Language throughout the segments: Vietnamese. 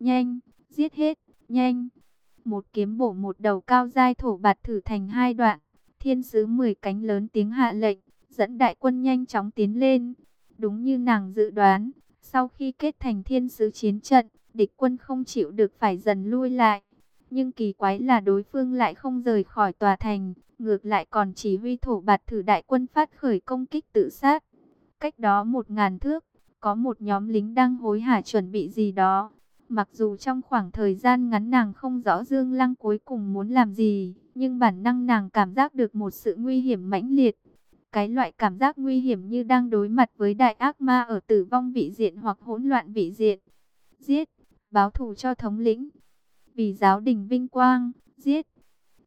nhanh, giết hết, nhanh. Một kiếm bổ một đầu cao dai thổ bạt thử thành hai đoạn. Thiên sứ mười cánh lớn tiếng hạ lệnh, dẫn đại quân nhanh chóng tiến lên. Đúng như nàng dự đoán, sau khi kết thành thiên sứ chiến trận, địch quân không chịu được phải dần lui lại. Nhưng kỳ quái là đối phương lại không rời khỏi tòa thành, ngược lại còn chỉ huy thổ bạt thử đại quân phát khởi công kích tự sát. Cách đó một ngàn thước, có một nhóm lính đang hối hả chuẩn bị gì đó. Mặc dù trong khoảng thời gian ngắn nàng không rõ Dương Lăng cuối cùng muốn làm gì, nhưng bản năng nàng cảm giác được một sự nguy hiểm mãnh liệt. Cái loại cảm giác nguy hiểm như đang đối mặt với đại ác ma ở tử vong vị diện hoặc hỗn loạn vị diện. Giết, báo thù cho thống lĩnh. Vì giáo đình vinh quang, giết.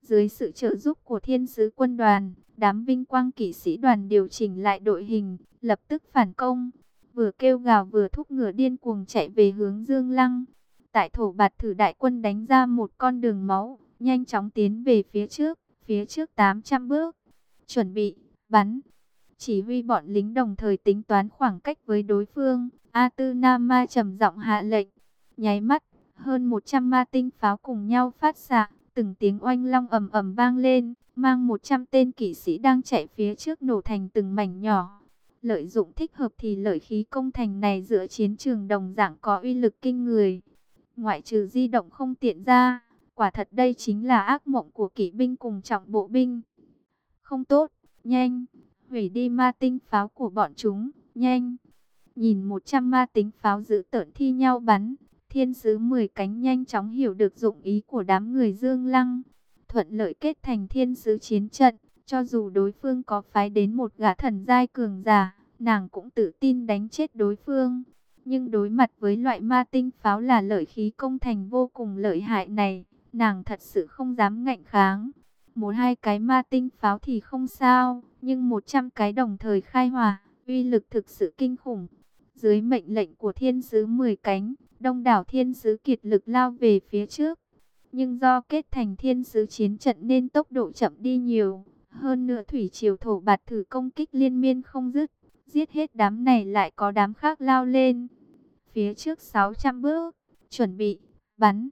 Dưới sự trợ giúp của thiên sứ quân đoàn, đám vinh quang kỵ sĩ đoàn điều chỉnh lại đội hình, lập tức phản công. Vừa kêu gào vừa thúc ngựa điên cuồng chạy về hướng Dương Lăng. Tại thổ bạt thử đại quân đánh ra một con đường máu, nhanh chóng tiến về phía trước, phía trước 800 bước. Chuẩn bị, bắn. Chỉ huy bọn lính đồng thời tính toán khoảng cách với đối phương. A Tư Nam Ma trầm giọng hạ lệnh. Nháy mắt, hơn 100 ma tinh pháo cùng nhau phát xạ, từng tiếng oanh long ầm ầm vang lên, mang 100 tên kỵ sĩ đang chạy phía trước nổ thành từng mảnh nhỏ. Lợi dụng thích hợp thì lợi khí công thành này giữa chiến trường đồng dạng có uy lực kinh người. Ngoại trừ di động không tiện ra, quả thật đây chính là ác mộng của kỵ binh cùng trọng bộ binh. Không tốt, nhanh, hủy đi ma tinh pháo của bọn chúng, nhanh. Nhìn 100 ma tính pháo giữ tợn thi nhau bắn, thiên sứ 10 cánh nhanh chóng hiểu được dụng ý của đám người Dương Lăng. Thuận lợi kết thành thiên sứ chiến trận, cho dù đối phương có phái đến một gã thần giai cường giả, nàng cũng tự tin đánh chết đối phương. Nhưng đối mặt với loại ma tinh pháo là lợi khí công thành vô cùng lợi hại này, nàng thật sự không dám ngạnh kháng. Một hai cái ma tinh pháo thì không sao, nhưng 100 cái đồng thời khai hỏa, uy lực thực sự kinh khủng. Dưới mệnh lệnh của thiên sứ 10 cánh, đông đảo thiên sứ kiệt lực lao về phía trước. Nhưng do kết thành thiên sứ chiến trận nên tốc độ chậm đi nhiều. Hơn nữa thủy triều thổ bạt thử công kích liên miên không dứt. Giết hết đám này lại có đám khác lao lên. Phía trước 600 bước, chuẩn bị, bắn.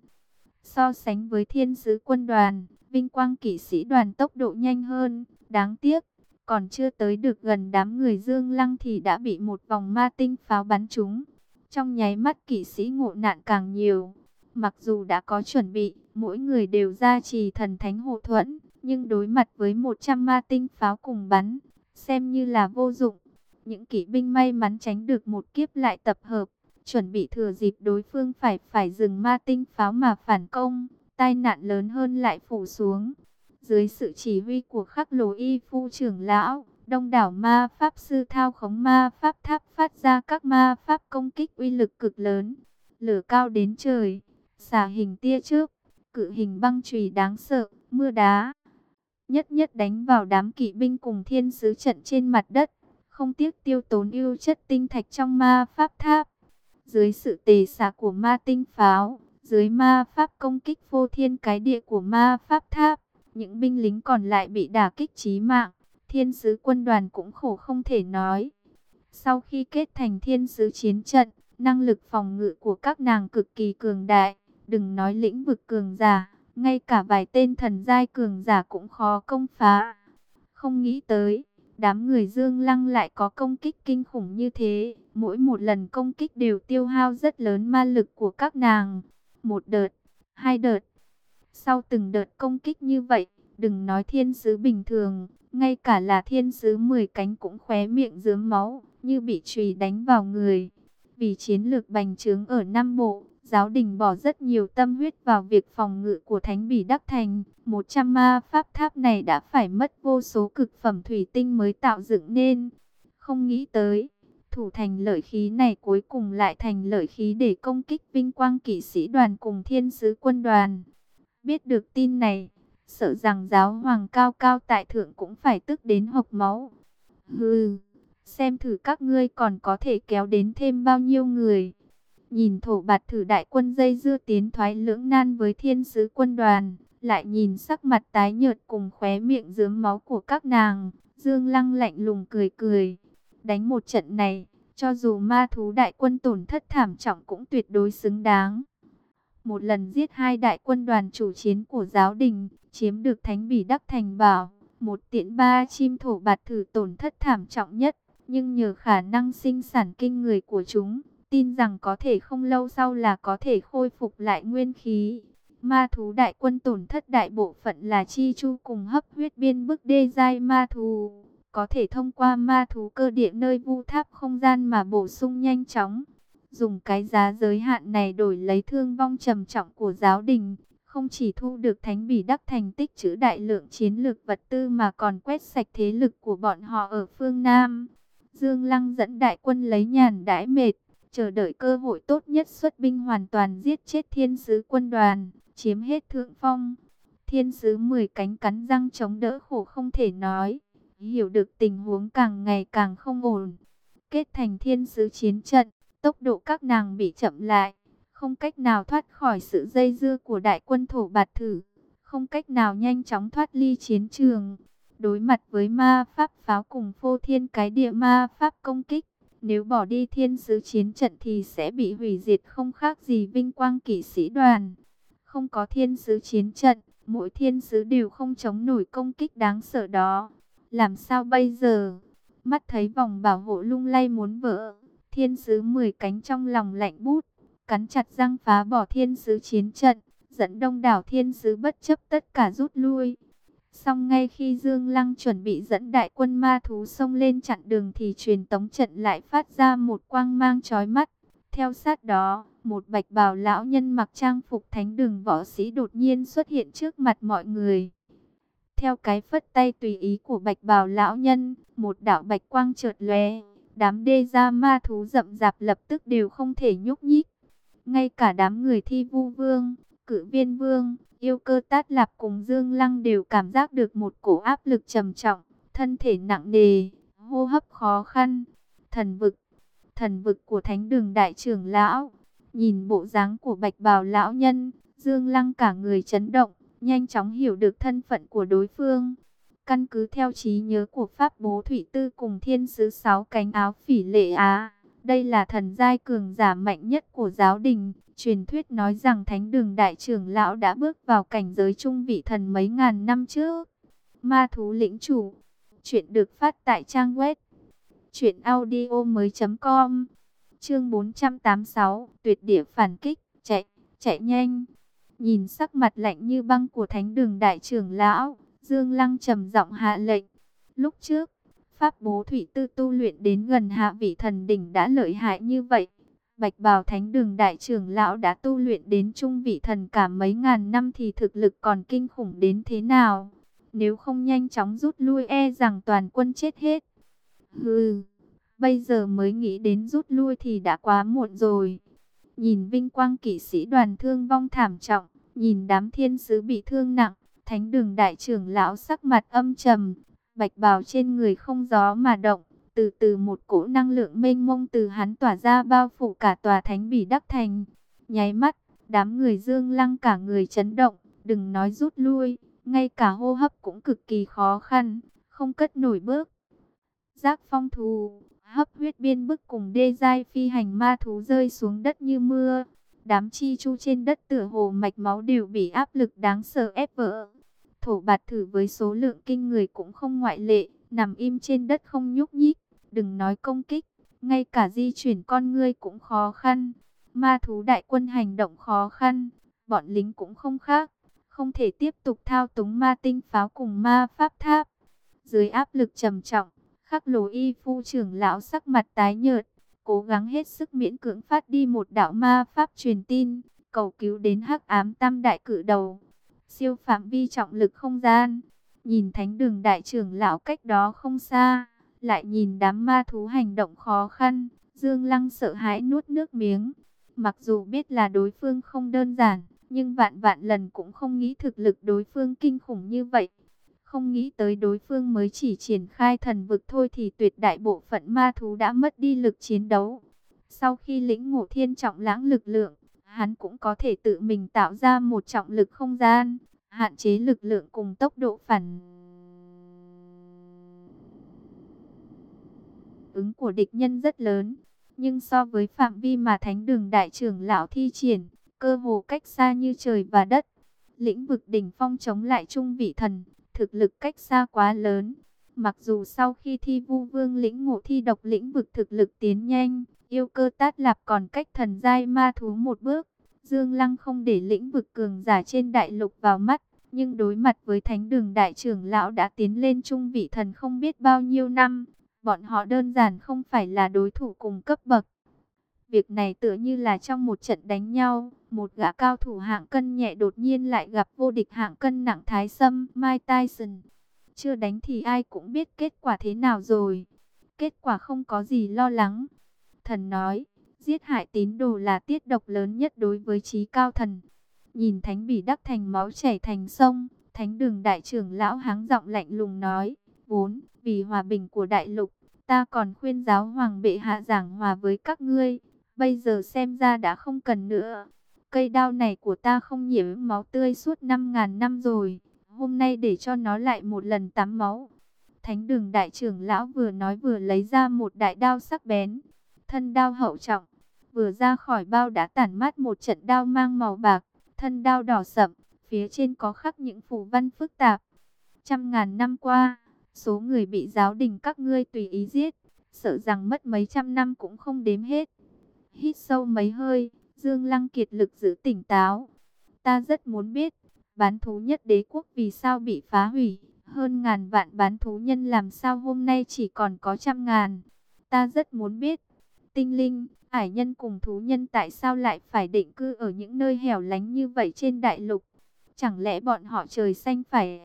So sánh với thiên sứ quân đoàn, vinh quang kỵ sĩ đoàn tốc độ nhanh hơn. Đáng tiếc, còn chưa tới được gần đám người dương lăng thì đã bị một vòng ma tinh pháo bắn trúng. Trong nháy mắt kỵ sĩ ngộ nạn càng nhiều. Mặc dù đã có chuẩn bị, mỗi người đều ra trì thần thánh hộ thuẫn, nhưng đối mặt với 100 ma tinh pháo cùng bắn, xem như là vô dụng. Những kỵ binh may mắn tránh được một kiếp lại tập hợp, chuẩn bị thừa dịp đối phương phải phải dừng ma tinh pháo mà phản công, tai nạn lớn hơn lại phủ xuống. Dưới sự chỉ huy của khắc lồ y phu trưởng lão, đông đảo ma pháp sư thao khống ma pháp tháp phát ra các ma pháp công kích uy lực cực lớn. Lửa cao đến trời, xả hình tia trước, cự hình băng chùy đáng sợ, mưa đá. Nhất nhất đánh vào đám kỵ binh cùng thiên sứ trận trên mặt đất, không tiếc tiêu tốn ưu chất tinh thạch trong ma pháp tháp. Dưới sự tề xả của ma tinh pháo, dưới ma pháp công kích vô thiên cái địa của ma pháp tháp, những binh lính còn lại bị đả kích chí mạng, thiên sứ quân đoàn cũng khổ không thể nói. Sau khi kết thành thiên sứ chiến trận, năng lực phòng ngự của các nàng cực kỳ cường đại, đừng nói lĩnh vực cường giả, ngay cả vài tên thần giai cường giả cũng khó công phá. Không nghĩ tới, đám người Dương Lăng lại có công kích kinh khủng như thế, mỗi một lần công kích đều tiêu hao rất lớn ma lực của các nàng. Một đợt, hai đợt, sau từng đợt công kích như vậy, đừng nói thiên sứ bình thường, ngay cả là thiên sứ 10 cánh cũng khóe miệng dướm máu, như bị chùy đánh vào người. Vì chiến lược bành trướng ở Nam Bộ, giáo đình bỏ rất nhiều tâm huyết vào việc phòng ngự của Thánh Bỉ Đắc Thành. 100 ma pháp tháp này đã phải mất vô số cực phẩm thủy tinh mới tạo dựng nên. Không nghĩ tới, thủ thành lợi khí này cuối cùng lại thành lợi khí để công kích vinh quang kỵ sĩ đoàn cùng thiên sứ quân đoàn. Biết được tin này, sợ rằng giáo hoàng cao cao tại thượng cũng phải tức đến hộc máu. Hừ, xem thử các ngươi còn có thể kéo đến thêm bao nhiêu người. Nhìn thổ bạt thử đại quân dây dưa tiến thoái lưỡng nan với thiên sứ quân đoàn, lại nhìn sắc mặt tái nhợt cùng khóe miệng dướm máu của các nàng, Dương Lăng lạnh lùng cười cười. Đánh một trận này, cho dù ma thú đại quân tổn thất thảm trọng cũng tuyệt đối xứng đáng. một lần giết hai đại quân đoàn chủ chiến của giáo đình, chiếm được thánh bỉ đắc thành bảo, một tiện ba chim thổ bạt thử tổn thất thảm trọng nhất, nhưng nhờ khả năng sinh sản kinh người của chúng, tin rằng có thể không lâu sau là có thể khôi phục lại nguyên khí. Ma thú đại quân tổn thất đại bộ phận là chi chu cùng hấp huyết biên bức đê giai ma thú. Có thể thông qua ma thú cơ địa nơi vu tháp không gian mà bổ sung nhanh chóng. Dùng cái giá giới hạn này đổi lấy thương vong trầm trọng của giáo đình. Không chỉ thu được thánh bỉ đắc thành tích chữ đại lượng chiến lược vật tư mà còn quét sạch thế lực của bọn họ ở phương Nam. Dương Lăng dẫn đại quân lấy nhàn đãi mệt, chờ đợi cơ hội tốt nhất xuất binh hoàn toàn giết chết thiên sứ quân đoàn chiếm hết thượng phong. Thiên sứ 10 cánh cắn răng chống đỡ khổ không thể nói, hiểu được tình huống càng ngày càng không ổn. Kết thành thiên sứ chiến trận, tốc độ các nàng bị chậm lại, không cách nào thoát khỏi sự dây dưa của đại quân thổ bạt thử, không cách nào nhanh chóng thoát ly chiến trường. Đối mặt với ma pháp pháo cùng phô thiên cái địa ma pháp công kích, nếu bỏ đi thiên sứ chiến trận thì sẽ bị hủy diệt không khác gì vinh quang kỵ sĩ đoàn. Không có thiên sứ chiến trận, mỗi thiên sứ đều không chống nổi công kích đáng sợ đó. Làm sao bây giờ? Mắt thấy vòng bảo hộ lung lay muốn vỡ. Thiên sứ 10 cánh trong lòng lạnh bút, cắn chặt răng phá bỏ thiên sứ chiến trận, dẫn đông đảo thiên sứ bất chấp tất cả rút lui. Xong ngay khi Dương Lăng chuẩn bị dẫn đại quân ma thú xông lên chặn đường thì truyền tống trận lại phát ra một quang mang chói mắt. Theo sát đó, một bạch bào lão nhân mặc trang phục thánh đường võ sĩ đột nhiên xuất hiện trước mặt mọi người. Theo cái phất tay tùy ý của bạch bào lão nhân, một đạo bạch quang chợt lóe, đám đê gia ma thú rậm rạp lập tức đều không thể nhúc nhích. Ngay cả đám người thi vu vương, cử viên vương, yêu cơ tát lạp cùng dương lăng đều cảm giác được một cổ áp lực trầm trọng, thân thể nặng nề, hô hấp khó khăn. Thần vực, thần vực của thánh đường đại trưởng lão, Nhìn bộ dáng của bạch bào lão nhân, Dương Lăng cả người chấn động, nhanh chóng hiểu được thân phận của đối phương. Căn cứ theo trí nhớ của Pháp Bố Thủy Tư cùng thiên sứ sáu cánh áo phỉ lệ Á. Đây là thần giai cường giả mạnh nhất của giáo đình. Truyền thuyết nói rằng thánh đường đại trưởng lão đã bước vào cảnh giới trung vị thần mấy ngàn năm trước. Ma thú lĩnh chủ. Chuyện được phát tại trang web. Chuyện audio mới.com Chương 486, tuyệt địa phản kích, chạy, chạy nhanh. Nhìn sắc mặt lạnh như băng của thánh đường đại trưởng lão, Dương Lăng trầm giọng hạ lệnh. Lúc trước, Pháp bố thủy tư tu luyện đến gần hạ vị thần đỉnh đã lợi hại như vậy. Bạch bào thánh đường đại trưởng lão đã tu luyện đến trung vị thần cả mấy ngàn năm thì thực lực còn kinh khủng đến thế nào. Nếu không nhanh chóng rút lui e rằng toàn quân chết hết. Hừ. Bây giờ mới nghĩ đến rút lui thì đã quá muộn rồi. Nhìn vinh quang kỵ sĩ đoàn thương vong thảm trọng, nhìn đám thiên sứ bị thương nặng, thánh đường đại trưởng lão sắc mặt âm trầm, bạch bào trên người không gió mà động. Từ từ một cỗ năng lượng mênh mông từ hắn tỏa ra bao phủ cả tòa thánh bỉ đắc thành. Nháy mắt, đám người dương lăng cả người chấn động, đừng nói rút lui, ngay cả hô hấp cũng cực kỳ khó khăn, không cất nổi bước. Giác phong thù, hấp huyết biên bức cùng đê dai phi hành ma thú rơi xuống đất như mưa. Đám chi chu trên đất tựa hồ mạch máu đều bị áp lực đáng sợ ép vỡ. Thổ bạt thử với số lượng kinh người cũng không ngoại lệ, nằm im trên đất không nhúc nhích, đừng nói công kích, ngay cả di chuyển con ngươi cũng khó khăn. Ma thú đại quân hành động khó khăn, bọn lính cũng không khác, không thể tiếp tục thao túng ma tinh pháo cùng ma pháp tháp. Dưới áp lực trầm trọng, Khắc lồ y phu trưởng lão sắc mặt tái nhợt, cố gắng hết sức miễn cưỡng phát đi một đạo ma pháp truyền tin, cầu cứu đến hắc ám tam đại cử đầu. Siêu phạm vi trọng lực không gian, nhìn thánh đường đại trưởng lão cách đó không xa, lại nhìn đám ma thú hành động khó khăn, Dương Lăng sợ hãi nuốt nước miếng. Mặc dù biết là đối phương không đơn giản, nhưng vạn vạn lần cũng không nghĩ thực lực đối phương kinh khủng như vậy. Không nghĩ tới đối phương mới chỉ triển khai thần vực thôi thì tuyệt đại bộ phận ma thú đã mất đi lực chiến đấu. Sau khi lĩnh ngộ thiên trọng lãng lực lượng, hắn cũng có thể tự mình tạo ra một trọng lực không gian, hạn chế lực lượng cùng tốc độ phản ứng của địch nhân rất lớn. Nhưng so với phạm vi mà thánh đường đại trưởng lão thi triển, cơ hồ cách xa như trời và đất. Lĩnh vực đỉnh phong chống lại trung vị thần, thực lực cách xa quá lớn. Mặc dù sau khi thi vu vương lĩnh ngộ thi độc lĩnh vực thực lực tiến nhanh, yêu cơ tát lạp còn cách thần giai ma thú một bước. Dương Lăng không để lĩnh vực cường giả trên đại lục vào mắt, nhưng đối mặt với thánh đường đại trưởng lão đã tiến lên trung vị thần không biết bao nhiêu năm, bọn họ đơn giản không phải là đối thủ cùng cấp bậc. Việc này tựa như là trong một trận đánh nhau, một gã cao thủ hạng cân nhẹ đột nhiên lại gặp vô địch hạng cân nặng Thái Sâm, Mike Tyson. Chưa đánh thì ai cũng biết kết quả thế nào rồi. Kết quả không có gì lo lắng. Thần nói, giết hại tín đồ là tiết độc lớn nhất đối với trí cao thần. Nhìn thánh bỉ đắc thành máu chảy thành sông, thánh đường đại trưởng lão háng giọng lạnh lùng nói, vốn, vì hòa bình của đại lục, ta còn khuyên giáo hoàng bệ hạ giảng hòa với các ngươi, bây giờ xem ra đã không cần nữa. Cây đao này của ta không nhiễm máu tươi suốt 5.000 năm rồi, hôm nay để cho nó lại một lần tắm máu. Thánh đường đại trưởng lão vừa nói vừa lấy ra một đại đao sắc bén, thân đao hậu trọng, vừa ra khỏi bao đã tản mát một trận đao mang màu bạc, thân đao đỏ sậm, phía trên có khắc những phù văn phức tạp. Trăm ngàn năm qua, số người bị giáo đình các ngươi tùy ý giết, sợ rằng mất mấy trăm năm cũng không đếm hết. Hít sâu mấy hơi, Dương Lăng kiệt lực giữ tỉnh táo. Ta rất muốn biết, bán thú nhất đế quốc vì sao bị phá hủy, hơn ngàn vạn bán thú nhân làm sao hôm nay chỉ còn có trăm ngàn. Ta rất muốn biết, tinh linh, ải nhân cùng thú nhân tại sao lại phải định cư ở những nơi hẻo lánh như vậy trên đại lục? Chẳng lẽ bọn họ trời xanh phải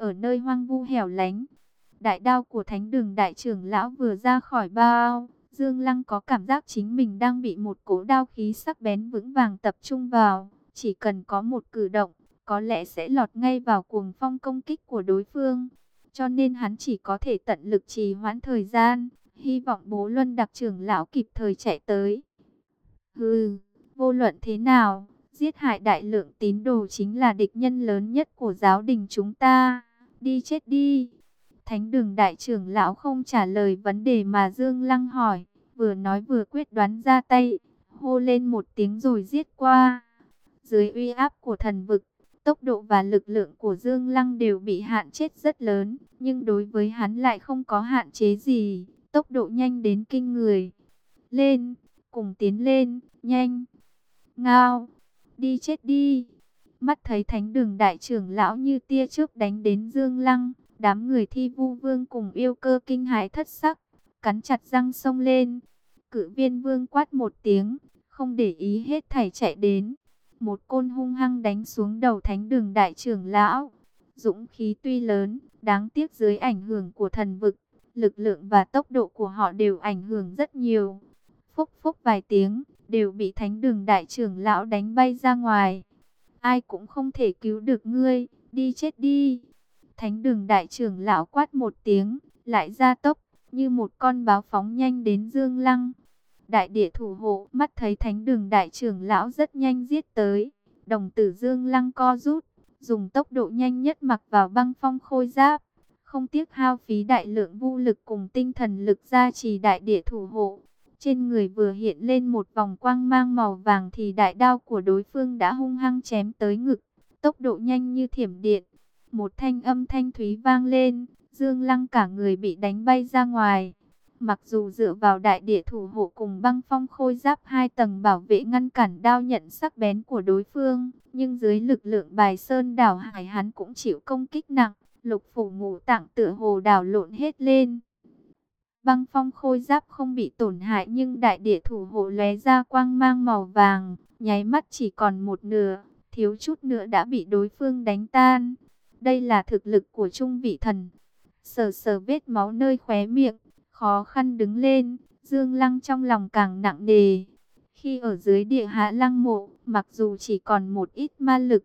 ở nơi hoang vu hẻo lánh? Đại đao của thánh đường đại trưởng lão vừa ra khỏi bao, Dương Lăng có cảm giác chính mình đang bị một cỗ đao khí sắc bén vững vàng tập trung vào. Chỉ cần có một cử động, có lẽ sẽ lọt ngay vào cuồng phong công kích của đối phương. Cho nên hắn chỉ có thể tận lực trì hoãn thời gian, hy vọng bố luân đặc trưởng lão kịp thời chạy tới. Hừ, vô luận thế nào, giết hại đại lượng tín đồ chính là địch nhân lớn nhất của giáo đình chúng ta. Đi chết đi. Thánh đường đại trưởng lão không trả lời vấn đề mà Dương Lăng hỏi, vừa nói vừa quyết đoán ra tay, hô lên một tiếng rồi giết qua. Dưới uy áp của thần vực, tốc độ và lực lượng của Dương Lăng đều bị hạn chết rất lớn, nhưng đối với hắn lại không có hạn chế gì, tốc độ nhanh đến kinh người. Lên, cùng tiến lên, nhanh, ngao, đi chết đi. Mắt thấy thánh đường đại trưởng lão như tia chớp đánh đến Dương Lăng, đám người thi vu vương cùng yêu cơ kinh hãi thất sắc, cắn chặt răng sông lên. Cự viên vương quát một tiếng, không để ý hết thảy chạy đến. Một côn hung hăng đánh xuống đầu thánh đường đại trưởng lão. Dũng khí tuy lớn, đáng tiếc dưới ảnh hưởng của thần vực, lực lượng và tốc độ của họ đều ảnh hưởng rất nhiều. Phúc phúc vài tiếng, đều bị thánh đường đại trưởng lão đánh bay ra ngoài. Ai cũng không thể cứu được ngươi, đi chết đi. Thánh đường đại trưởng lão quát một tiếng, lại ra tốc, như một con báo phóng nhanh đến Dương Lăng. Đại địa thủ hộ mắt thấy thánh đường đại trưởng lão rất nhanh giết tới. Đồng tử Dương Lăng co rút, dùng tốc độ nhanh nhất mặc vào băng phong khôi giáp. Không tiếc hao phí đại lượng vũ lực cùng tinh thần lực gia trì đại địa thủ hộ. Trên người vừa hiện lên một vòng quang mang màu vàng thì đại đao của đối phương đã hung hăng chém tới ngực. Tốc độ nhanh như thiểm điện. Một thanh âm thanh thúy vang lên, Dương Lăng cả người bị đánh bay ra ngoài. Mặc dù dựa vào đại địa thủ hộ cùng băng phong khôi giáp hai tầng bảo vệ ngăn cản đao nhận sắc bén của đối phương, nhưng dưới lực lượng bài sơn đảo hải hắn cũng chịu công kích nặng, lục phủ ngũ tạng tựa hồ đảo lộn hết lên. Băng phong khôi giáp không bị tổn hại nhưng đại địa thủ hộ lóe ra quang mang màu vàng, nháy mắt chỉ còn một nửa, thiếu chút nữa đã bị đối phương đánh tan. Đây là thực lực của trung vị thần. Sờ sờ vết máu nơi khóe miệng, khó khăn đứng lên, Dương Lăng trong lòng càng nặng nề. Khi ở dưới địa hạ lăng mộ, mặc dù chỉ còn một ít ma lực,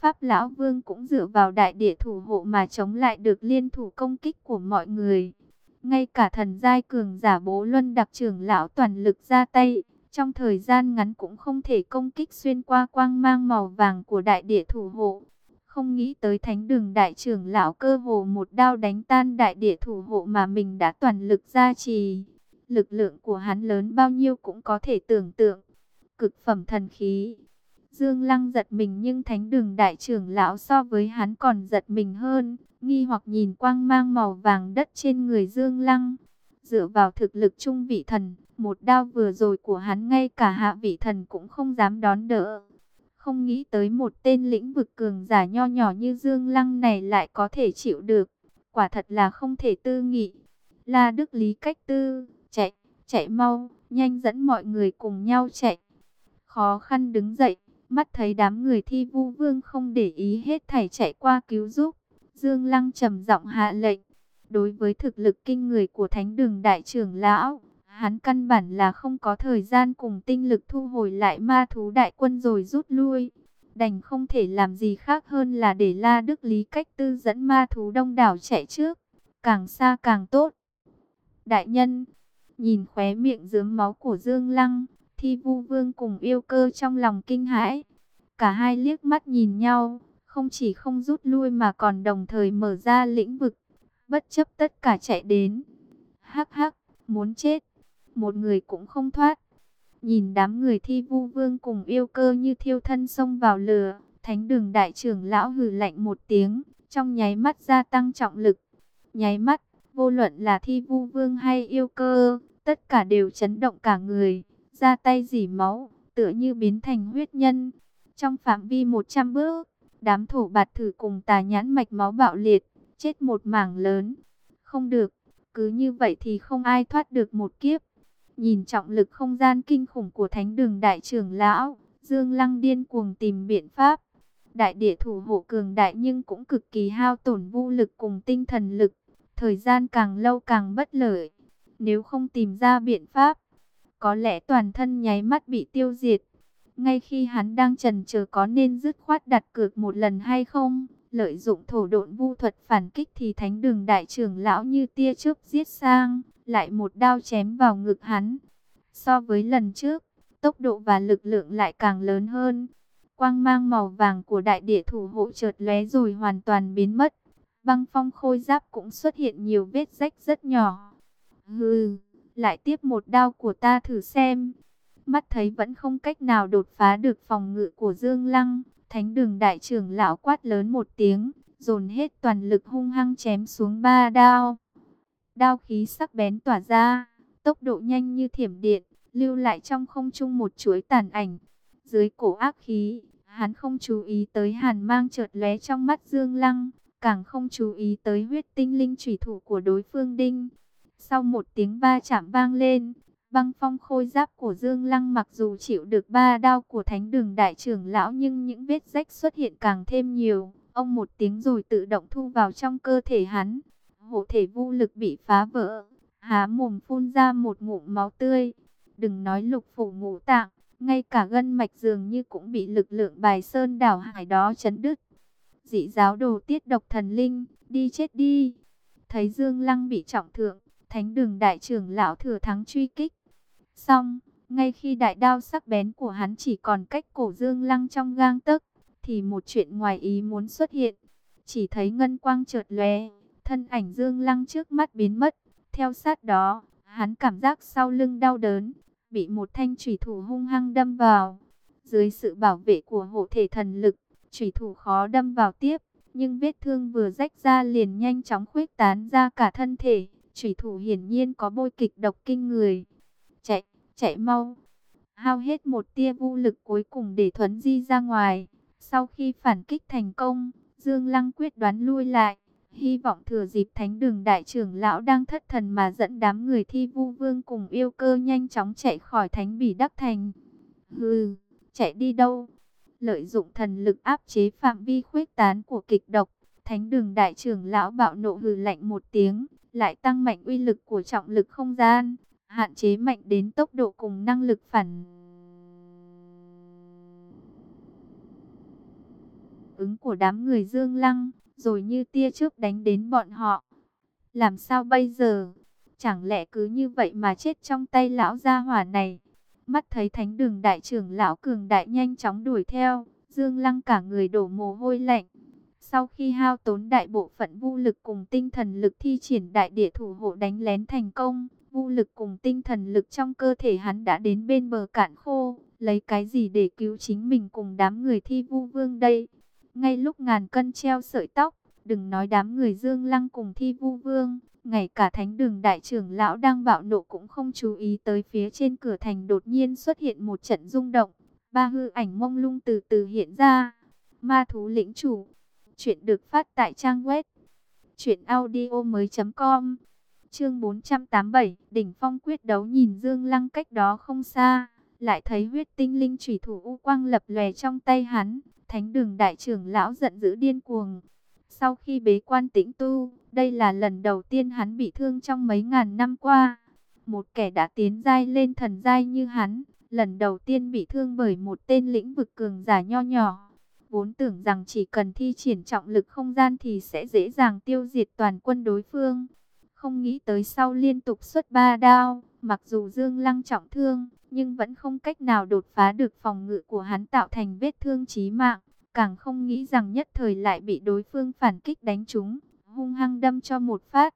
Pháp Lão Vương cũng dựa vào đại địa thủ hộ mà chống lại được liên thủ công kích của mọi người. Ngay cả thần giai cường giả bố luân đặc trưởng lão toàn lực ra tay, trong thời gian ngắn cũng không thể công kích xuyên qua quang mang màu vàng của đại địa thủ hộ. Không nghĩ tới thánh đường đại trưởng lão cơ hồ một đao đánh tan đại địa thủ hộ mà mình đã toàn lực ra trì. Lực lượng của hắn lớn bao nhiêu cũng có thể tưởng tượng. cực phẩm thần khí. Dương Lăng giật mình nhưng thánh đường đại trưởng lão so với hắn còn giật mình hơn, nghi hoặc nhìn quang mang màu vàng đất trên người Dương Lăng. Dựa vào thực lực trung vị thần, một đao vừa rồi của hắn ngay cả hạ vị thần cũng không dám đón đỡ. Không nghĩ tới một tên lĩnh vực cường giả nho nhỏ như Dương Lăng này lại có thể chịu được. Quả thật là không thể tư nghị. La Đức Lý cách tư, chạy, chạy mau, nhanh dẫn mọi người cùng nhau chạy. Khó khăn đứng dậy, mắt thấy đám người thi vu vương không để ý hết thảy chạy qua cứu giúp. Dương Lăng trầm giọng hạ lệnh. Đối với thực lực kinh người của thánh đường đại trưởng lão, hắn căn bản là không có thời gian cùng tinh lực thu hồi lại ma thú đại quân rồi rút lui. Đành không thể làm gì khác hơn là để La Đức Lý cách tư dẫn ma thú đông đảo chạy trước, càng xa càng tốt. Đại nhân, nhìn khóe miệng dướng máu của Dương Lăng, thi vu vương cùng yêu cơ trong lòng kinh hãi. Cả hai liếc mắt nhìn nhau, không chỉ không rút lui mà còn đồng thời mở ra lĩnh vực, bất chấp tất cả chạy đến. Hắc hắc, muốn chết, một người cũng không thoát. Nhìn đám người thi vu vương cùng yêu cơ như thiêu thân xông vào lửa, thánh đường đại trưởng lão hừ lạnh một tiếng, trong nháy mắt gia tăng trọng lực. Nháy mắt, vô luận là thi vu vương hay yêu cơ, tất cả đều chấn động cả người, ra tay dỉ máu, tựa như biến thành huyết nhân. Trong phạm vi 100 bước, đám thổ bạt thử cùng tà nhãn mạch máu bạo liệt, chết một mảng lớn. Không được, cứ như vậy thì không ai thoát được một kiếp. Nhìn trọng lực không gian kinh khủng của thánh đường đại trưởng lão, Dương Lăng điên cuồng tìm biện pháp. Đại địa thủ hộ cường đại nhưng cũng cực kỳ hao tổn vô lực cùng tinh thần lực. Thời gian càng lâu càng bất lợi. Nếu không tìm ra biện pháp, có lẽ toàn thân nháy mắt bị tiêu diệt. Ngay khi hắn đang trần chờ có nên dứt khoát đặt cược một lần hay không, lợi dụng thổ độn vu thuật phản kích thì thánh đường đại trưởng lão như tia chớp giết sang, lại một đao chém vào ngực hắn. So với lần trước, tốc độ và lực lượng lại càng lớn hơn. Quang mang màu vàng của đại địa thủ hộ chợt lóe rồi hoàn toàn biến mất. Băng phong khôi giáp cũng xuất hiện nhiều vết rách rất nhỏ. Hừ, lại tiếp một đao của ta thử xem. Mắt thấy vẫn không cách nào đột phá được phòng ngự của Dương Lăng. Thánh đường đại trưởng lão quát lớn một tiếng, dồn hết toàn lực hung hăng chém xuống ba đao. Đao khí sắc bén tỏa ra, tốc độ nhanh như thiểm điện, lưu lại trong không trung một chuỗi tàn ảnh. Dưới cổ ác khí, hắn không chú ý tới hàn mang chợt lóe trong mắt Dương Lăng, càng không chú ý tới huyết tinh linh thủy thủ của đối phương đinh. Sau một tiếng ba chạm vang lên, băng phong khôi giáp của Dương Lăng mặc dù chịu được ba đao của thánh đường đại trưởng lão nhưng những vết rách xuất hiện càng thêm nhiều. Ông một tiếng rồi tự động thu vào trong cơ thể hắn hộ thể vô lực bị phá vỡ, há mồm phun ra một ngụm máu tươi. Đừng nói lục phủ ngũ tạng, ngay cả gân mạch dường như cũng bị lực lượng bài sơn đảo hải đó chấn đứt. Dị giáo đồ tiết độc thần linh, đi chết đi. Thấy Dương Lăng bị trọng thượng, thánh đường đại trưởng lão thừa thắng truy kích. Xong, ngay khi đại đao sắc bén của hắn chỉ còn cách cổ Dương Lăng trong gang tấc, thì một chuyện ngoài ý muốn xuất hiện. Chỉ thấy ngân quang chợt lóe, Thân ảnh Dương Lăng trước mắt biến mất. Theo sát đó, hắn cảm giác sau lưng đau đớn, bị một thanh thủy thủ hung hăng đâm vào. Dưới sự bảo vệ của hộ thể thần lực, thủy thủ khó đâm vào tiếp, nhưng vết thương vừa rách ra liền nhanh chóng khuếch tán ra cả thân thể chủy thủ hiển nhiên có bôi kịch độc kinh người. Chạy, chạy mau. Hao hết một tia vũ lực cuối cùng để thuấn di ra ngoài. Sau khi phản kích thành công, Dương Lăng quyết đoán lui lại hy vọng thừa dịp thánh đường đại trưởng lão đang thất thần mà dẫn đám người thi vu vương cùng yêu cơ nhanh chóng chạy khỏi thánh bỉ đắc thành. Hừ, chạy đi đâu? Lợi dụng thần lực áp chế phạm vi khuếch tán của kịch độc, thánh đường đại trưởng lão bạo nộ hừ lạnh một tiếng, lại tăng mạnh uy lực của trọng lực không gian, hạn chế mạnh đến tốc độ cùng năng lực phản ứng của đám người Dương Lăng rồi như tia chớp đánh đến bọn họ. Làm sao bây giờ? Chẳng lẽ cứ như vậy mà chết trong tay lão gia hỏa này? Mắt thấy thánh đường đại trưởng lão cường đại nhanh chóng đuổi theo, Dương Lăng cả người đổ mồ hôi lạnh. Sau khi hao tốn đại bộ phận vũ lực cùng tinh thần lực thi triển đại địa thủ hộ đánh lén thành công, vũ lực cùng tinh thần lực trong cơ thể hắn đã đến bên bờ cạn khô, lấy cái gì để cứu chính mình cùng đám người thi vu vương đây? Ngay lúc ngàn cân treo sợi tóc, đừng nói đám người dương lăng cùng thi vu vương, ngay cả thánh đường đại trưởng lão đang bạo nộ cũng không chú ý tới phía trên cửa thành đột nhiên xuất hiện một trận rung động. Ba hư ảnh mông lung từ từ hiện ra. Ma thú lĩnh chủ. Chuyện được phát tại trang web. truyệnaudio mới.com Chương 487. Đỉnh phong quyết đấu nhìn Dương Lăng cách đó không xa. Lại thấy huyết tinh linh chủy thủ u quang lập lòe trong tay hắn. Thánh đường đại trưởng lão giận dữ điên cuồng. Sau khi bế quan tĩnh tu, đây là lần đầu tiên hắn bị thương trong mấy ngàn năm qua. Một kẻ đã tiến giai lên thần giai như hắn, lần đầu tiên bị thương bởi một tên lĩnh vực cường giả nho nhỏ. Vốn tưởng rằng chỉ cần thi triển trọng lực không gian thì sẽ dễ dàng tiêu diệt toàn quân đối phương. Không nghĩ tới sau liên tục xuất ba đao, mặc dù Dương Lăng trọng thương, nhưng vẫn không cách nào đột phá được phòng ngự của hắn tạo thành vết thương chí mạng. Càng không nghĩ rằng nhất thời lại bị đối phương phản kích đánh trúng, hung hăng đâm cho một phát.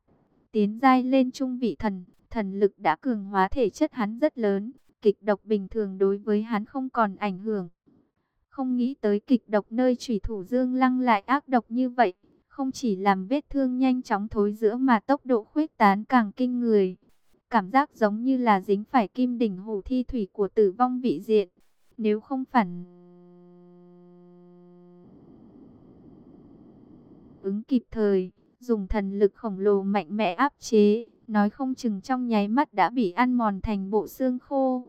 Tiến dai lên trung vị thần, thần lực đã cường hóa thể chất hắn rất lớn, kịch độc bình thường đối với hắn không còn ảnh hưởng. Không nghĩ tới kịch độc nơi thủy thủ Dương Lăng lại ác độc như vậy, không chỉ làm vết thương nhanh chóng thối giữa mà tốc độ khuếch tán càng kinh người. Cảm giác giống như là dính phải kim đỉnh hổ thi thủy của tử vong vị diện. Nếu không phản ứng kịp thời, dùng thần lực khổng lồ mạnh mẽ áp chế, nói không chừng trong nháy mắt đã bị ăn mòn thành bộ xương khô.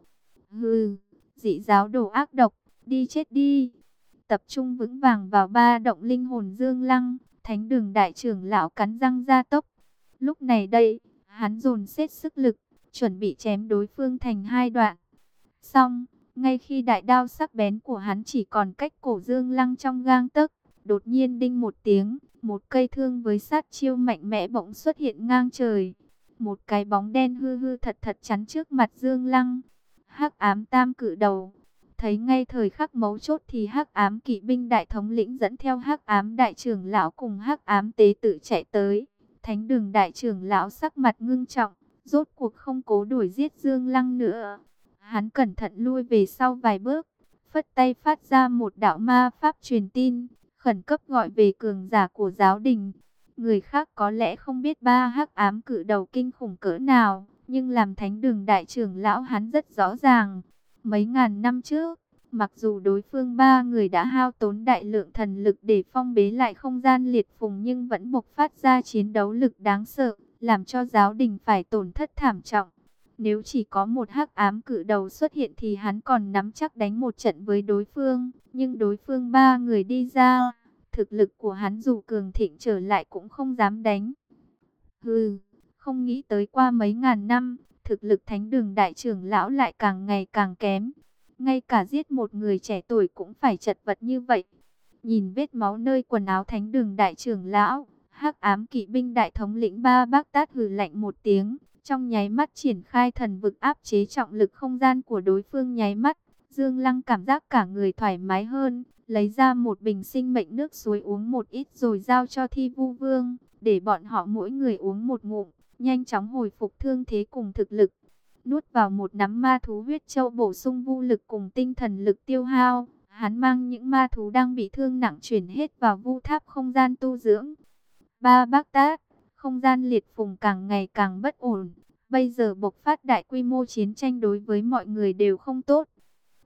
Hừ, dị giáo đồ ác độc, đi chết đi. Tập trung vững vàng vào ba động linh hồn dương lăng, thánh đường đại trưởng lão cắn răng ra tốc. Lúc này đây, hắn dồn xét sức lực, chuẩn bị chém đối phương thành hai đoạn. Xong, ngay khi đại đao sắc bén của hắn chỉ còn cách cổ dương lăng trong gang tấc, đột nhiên đinh một tiếng, một cây thương với sát chiêu mạnh mẽ bỗng xuất hiện ngang trời. Một cái bóng đen hư hư thật thật chắn trước mặt Dương Lăng. Hắc ám tam cự đầu. Thấy ngay thời khắc mấu chốt thì Hắc ám kỵ binh đại thống lĩnh dẫn theo Hắc ám đại trưởng lão cùng Hắc ám tế tự chạy tới. Thánh đường đại trưởng lão sắc mặt ngưng trọng, rốt cuộc không cố đuổi giết Dương Lăng nữa. Hắn cẩn thận lui về sau vài bước, phất tay phát ra một đạo ma pháp truyền tin, khẩn cấp gọi về cường giả của giáo đình. Người khác có lẽ không biết ba hắc ám cử đầu kinh khủng cỡ nào, nhưng làm thánh đường đại trưởng lão hắn rất rõ ràng. Mấy ngàn năm trước, mặc dù đối phương ba người đã hao tốn đại lượng thần lực để phong bế lại không gian liệt phùng nhưng vẫn bộc phát ra chiến đấu lực đáng sợ, làm cho giáo đình phải tổn thất thảm trọng. Nếu chỉ có một hắc ám cử đầu xuất hiện thì hắn còn nắm chắc đánh một trận với đối phương. Nhưng đối phương ba người đi ra, thực lực của hắn dù cường thịnh trở lại cũng không dám đánh. Hừ, không nghĩ tới qua mấy ngàn năm, thực lực thánh đường đại trưởng lão lại càng ngày càng kém. Ngay cả giết một người trẻ tuổi cũng phải chật vật như vậy. Nhìn vết máu nơi quần áo thánh đường đại trưởng lão, hắc ám kỵ binh đại thống lĩnh ba bác tát hừ lạnh một tiếng, trong nháy mắt triển khai thần vực áp chế trọng lực không gian của đối phương nháy mắt. Dương Lăng cảm giác cả người thoải mái hơn, lấy ra một bình sinh mệnh nước suối uống một ít rồi giao cho thi vu vương, để bọn họ mỗi người uống một ngụm, nhanh chóng hồi phục thương thế cùng thực lực. Nuốt vào một nắm ma thú huyết châu bổ sung vu lực cùng tinh thần lực tiêu hao, hắn mang những ma thú đang bị thương nặng chuyển hết vào vu tháp không gian tu dưỡng. Ba bác tát, không gian liệt phùng càng ngày càng bất ổn, bây giờ bộc phát đại quy mô chiến tranh đối với mọi người đều không tốt.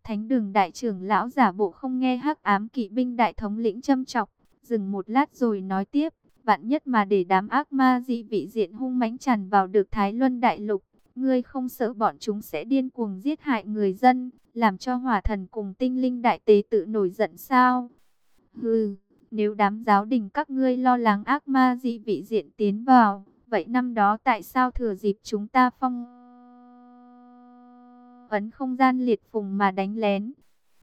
Thánh đường đại trưởng lão giả bộ không nghe hắc ám kỵ binh đại thống lĩnh châm chọc, dừng một lát rồi nói tiếp, vạn nhất mà để đám ác ma dị vị diện hung mãnh tràn vào được Thái Luân đại lục, ngươi không sợ bọn chúng sẽ điên cuồng giết hại người dân, làm cho hỏa thần cùng tinh linh đại tế tự nổi giận sao? Hừ, nếu đám giáo đình các ngươi lo lắng ác ma dị vị diện tiến vào, vậy năm đó tại sao thừa dịp chúng ta phong ấn không gian liệt phùng mà đánh lén.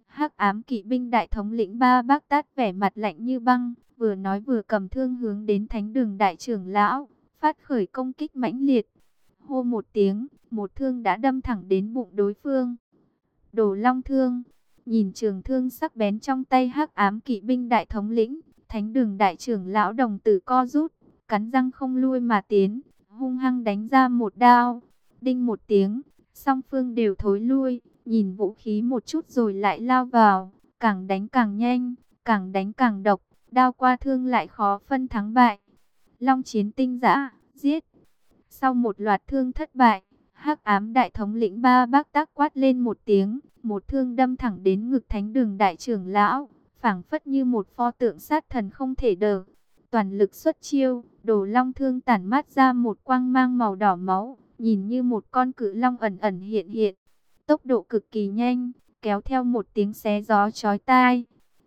Hắc ám kỵ binh đại thống lĩnh ba bác tát vẻ mặt lạnh như băng, vừa nói vừa cầm thương hướng đến thánh đường đại trưởng lão, phát khởi công kích mãnh liệt. Hô một tiếng, một thương đã đâm thẳng đến bụng đối phương. Đồ long thương, nhìn trường thương sắc bén trong tay hắc ám kỵ binh đại thống lĩnh, thánh đường đại trưởng lão đồng tử co rút, cắn răng không lui mà tiến, hung hăng đánh ra một đao. Đinh một tiếng, song phương đều thối lui, nhìn vũ khí một chút rồi lại lao vào, càng đánh càng nhanh, càng đánh càng độc, đao qua thương lại khó phân thắng bại. Long chiến tinh giã, giết. Sau một loạt thương thất bại, hắc ám đại thống lĩnh ba bác tác quát lên một tiếng, một thương đâm thẳng đến ngực thánh đường đại trưởng lão, phảng phất như một pho tượng sát thần không thể đỡ. Toàn lực xuất chiêu, đồ long thương tản mát ra một quang mang màu đỏ máu, nhìn như một con cự long ẩn ẩn hiện hiện. Tốc độ cực kỳ nhanh, kéo theo một tiếng xé gió chói tai.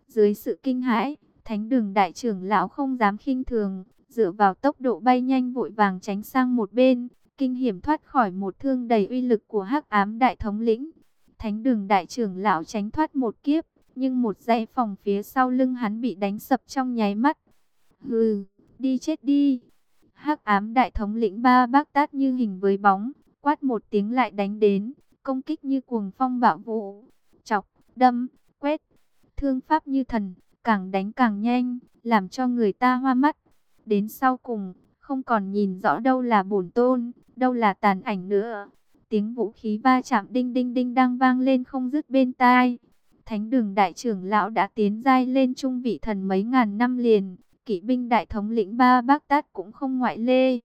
Dưới sự kinh hãi, thánh đường đại trưởng lão không dám khinh thường, dựa vào tốc độ bay nhanh vội vàng tránh sang một bên, kinh hiểm thoát khỏi một thương đầy uy lực của hắc ám đại thống lĩnh. Thánh đường đại trưởng lão tránh thoát một kiếp, nhưng một dãy phòng phía sau lưng hắn bị đánh sập trong nháy mắt. Hừ, đi chết đi. Hắc ám đại thống lĩnh ba bác tát như hình với bóng, quát một tiếng lại đánh đến, công kích như cuồng phong bạo vũ, chọc, đâm, quét, thương pháp như thần, càng đánh càng nhanh, làm cho người ta hoa mắt. Đến sau cùng, không còn nhìn rõ đâu là bổn tôn, đâu là tàn ảnh nữa. Tiếng vũ khí va chạm đinh đinh đinh đang vang lên không dứt bên tai. Thánh đường đại trưởng lão đã tiến giai lên trung vị thần mấy ngàn năm liền, kỵ binh đại thống lĩnh ba bác tát cũng không ngoại lê.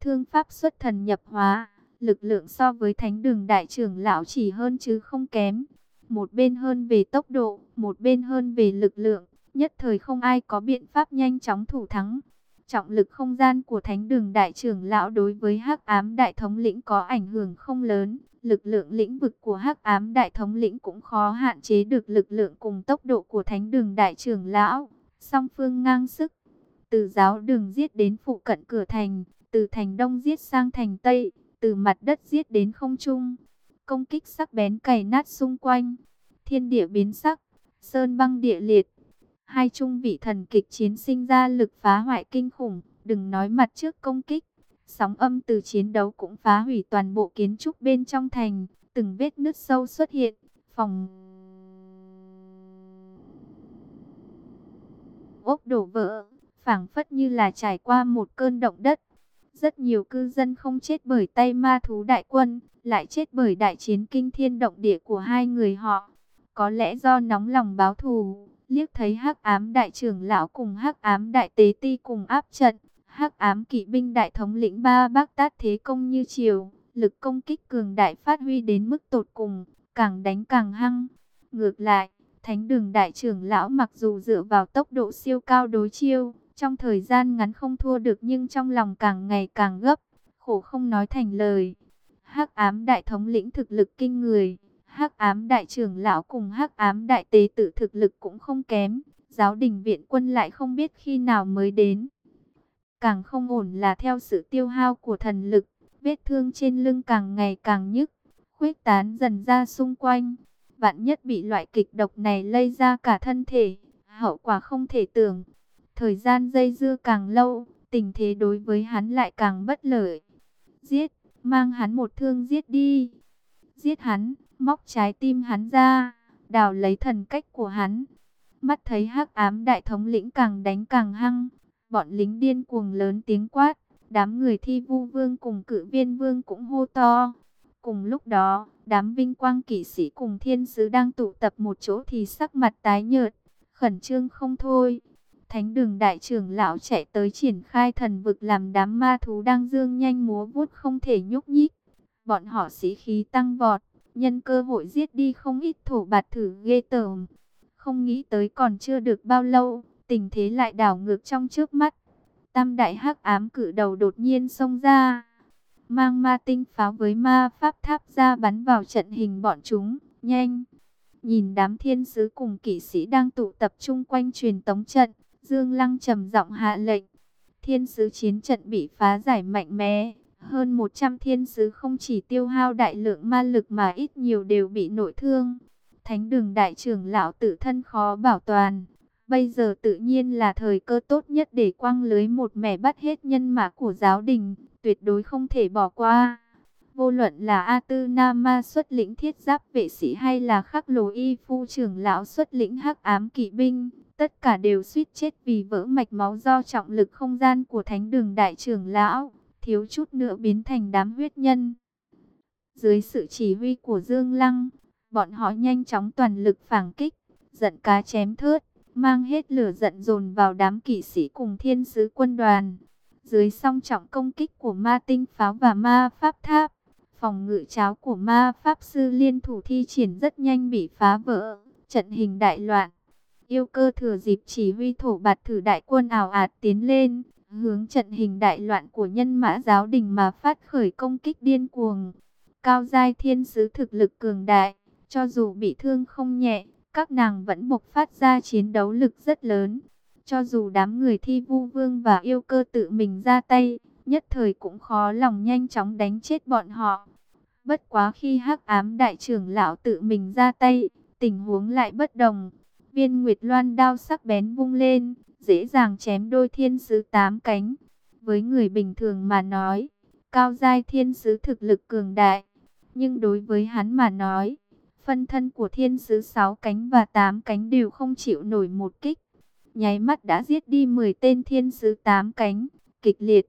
Thương pháp xuất thần nhập hóa, lực lượng so với thánh đường đại trưởng lão chỉ hơn chứ không kém. Một bên hơn về tốc độ, một bên hơn về lực lượng, nhất thời không ai có biện pháp nhanh chóng thủ thắng. Trọng lực không gian của thánh đường đại trưởng lão đối với hắc ám đại thống lĩnh có ảnh hưởng không lớn. Lực lượng lĩnh vực của hắc ám đại thống lĩnh cũng khó hạn chế được lực lượng cùng tốc độ của thánh đường đại trưởng lão. Song phương ngang sức, từ giáo đường giết đến phụ cận cửa thành, từ thành đông giết sang thành tây, từ mặt đất giết đến không trung. Công kích sắc bén cày nát xung quanh, thiên địa biến sắc, sơn băng địa liệt. Hai trung vị thần kịch chiến sinh ra lực phá hoại kinh khủng, đừng nói mặt trước công kích. Sóng âm từ chiến đấu cũng phá hủy toàn bộ kiến trúc bên trong thành, từng vết nứt sâu xuất hiện, phòng ốc đổ vỡ, phảng phất như là trải qua một cơn động đất. Rất nhiều cư dân không chết bởi tay ma thú đại quân, lại chết bởi đại chiến kinh thiên động địa của hai người họ. Có lẽ do nóng lòng báo thù, liếc thấy hắc ám đại trưởng lão cùng hắc ám đại tế ti cùng áp trận, hắc ám kỵ binh đại thống lĩnh ba bác tát thế công như chiều, lực công kích cường đại phát huy đến mức tột cùng, càng đánh càng hăng. Ngược lại, thánh đường đại trưởng lão mặc dù dựa vào tốc độ siêu cao đối chiêu, trong thời gian ngắn không thua được nhưng trong lòng càng ngày càng gấp, khổ không nói thành lời. Hắc ám đại thống lĩnh thực lực kinh người, Hắc ám đại trưởng lão cùng Hắc ám đại tế tử thực lực cũng không kém, giáo đình viện quân lại không biết khi nào mới đến. Càng không ổn là theo sự tiêu hao của thần lực, vết thương trên lưng càng ngày càng nhức, khuếch tán dần ra xung quanh. Vạn nhất bị loại kịch độc này lây ra cả thân thể, hậu quả không thể tưởng. Thời gian dây dưa càng lâu, tình thế đối với hắn lại càng bất lợi. Giết, mang hắn một thương giết đi. Giết hắn, móc trái tim hắn ra, đào lấy thần cách của hắn. Mắt thấy hắc ám đại thống lĩnh càng đánh càng hăng, bọn lính điên cuồng lớn tiếng quát, đám người thi vu vương cùng cự viên vương cũng hô to. Cùng lúc đó, đám vinh quang kỵ sĩ cùng thiên sứ đang tụ tập một chỗ thì sắc mặt tái nhợt, khẩn trương không thôi. Thánh đường đại trưởng lão chạy tới triển khai thần vực làm đám ma thú đang dương nhanh múa vuốt không thể nhúc nhích. Bọn họ sĩ khí tăng vọt, nhân cơ hội giết đi không ít thổ bạt thử ghê tởm. Không nghĩ tới còn chưa được bao lâu, tình thế lại đảo ngược trong trước mắt. Tam đại hắc ám cử đầu đột nhiên xông ra, mang ma tinh pháo với ma pháp tháp ra bắn vào trận hình bọn chúng, nhanh. Nhìn đám thiên sứ cùng kỵ sĩ đang tụ tập trung quanh truyền tống trận, Dương Lăng trầm giọng hạ lệnh. Thiên sứ chiến trận bị phá giải mạnh mẽ, hơn 100 thiên sứ không chỉ tiêu hao đại lượng ma lực mà ít nhiều đều bị nội thương. Thánh đường đại trưởng lão tự thân khó bảo toàn. Bây giờ tự nhiên là thời cơ tốt nhất để quăng lưới một mẻ bắt hết nhân mã của giáo đình, tuyệt đối không thể bỏ qua. Vô luận là A Tư Nam Ma xuất lĩnh thiết giáp vệ sĩ hay là khắc lồ y phu trưởng lão xuất lĩnh hắc ám kỵ binh, tất cả đều suýt chết vì vỡ mạch máu do trọng lực không gian của thánh đường đại trưởng lão thiếu chút nữa biến thành đám huyết nhân. Dưới sự chỉ huy của Dương Lăng, Bọn họ nhanh chóng toàn lực phản kích, giận cá chém thớt, mang hết lửa giận dồn vào đám kỵ sĩ cùng thiên sứ quân đoàn. Dưới song trọng công kích của ma tinh pháo và ma pháp tháp, phòng ngự cháo của ma pháp sư liên thủ thi triển rất nhanh bị phá vỡ, trận hình đại loạn. Yêu cơ thừa dịp chỉ huy thổ bạt thử đại quân ảo ạt tiến lên, hướng trận hình đại loạn của nhân mã giáo đình mà phát khởi công kích điên cuồng. Cao giai thiên sứ thực lực cường đại, cho dù bị thương không nhẹ, các nàng vẫn bộc phát ra chiến đấu lực rất lớn. Cho dù đám người thi vu vương và yêu cơ tự mình ra tay, nhất thời cũng khó lòng nhanh chóng đánh chết bọn họ. Bất quá khi hắc ám đại trưởng lão tự mình ra tay, tình huống lại bất đồng. Viên Nguyệt Loan đao sắc bén vung lên, dễ dàng chém đôi thiên sứ tám cánh. Với người bình thường mà nói, cao giai thiên sứ thực lực cường đại. Nhưng đối với hắn mà nói, phân thân của thiên sứ sáu cánh và tám cánh đều không chịu nổi một kích. Nháy mắt đã giết đi 10 tên thiên sứ tám cánh, kịch liệt.